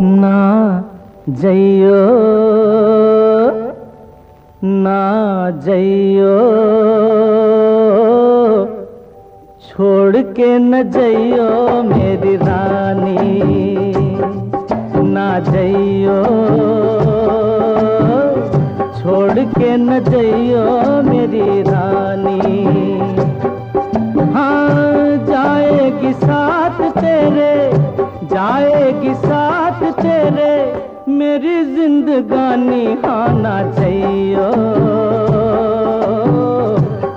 ना जइयो ना जइयो। छोड़ के न जइयो मेरी रानी, ना जइयो। छोड़ के न जइयो मेरी मेरी जिंदगानी आना चाहिए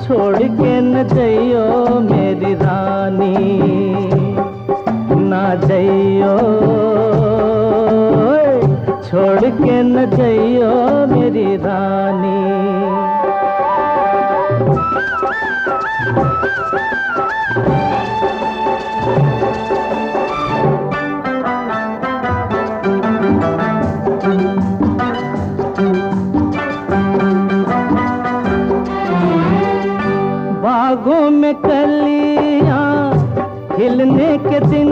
छोड़ के न जाइयो मेरी रानी, ना जाइयो। छोड़ के न जाइयो बागों में कलियाँ खिलने के दिन,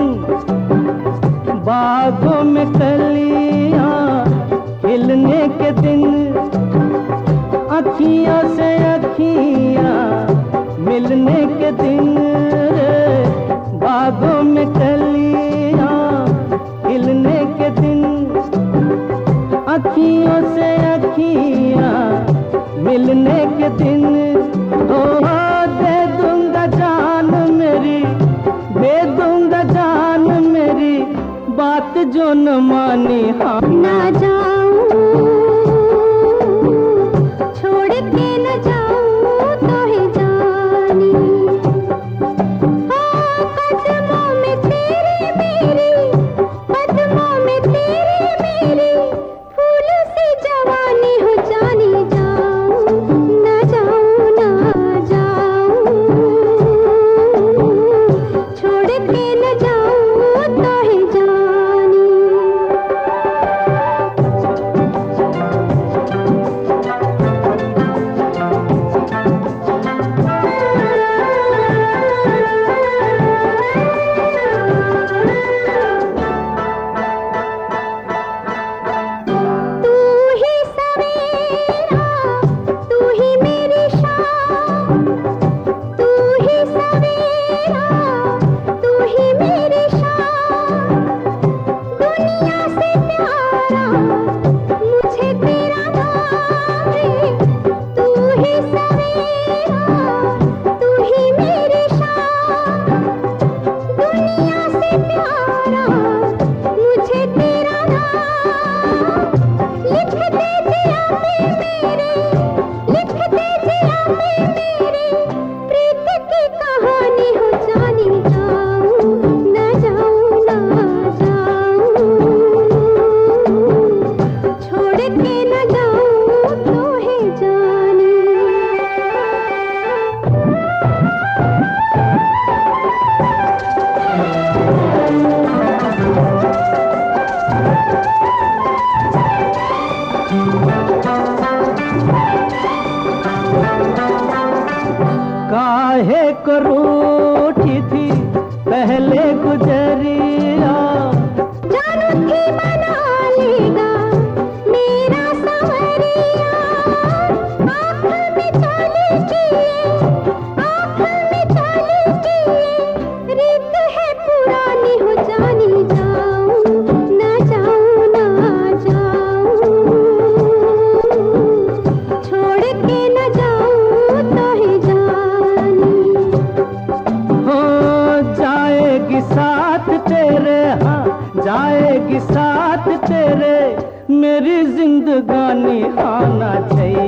बागों में कलियाँ खिलने के दिन। अखियाँ से अखियाँ मिलने के दिन, बागों में कलियाँ खिलने के दिन। अखियों से अखियाँ मिलने के दिन। মন মানে না যা करो रहेगी साथ तेरे। मेरी जिंदगानी आना चाहिए।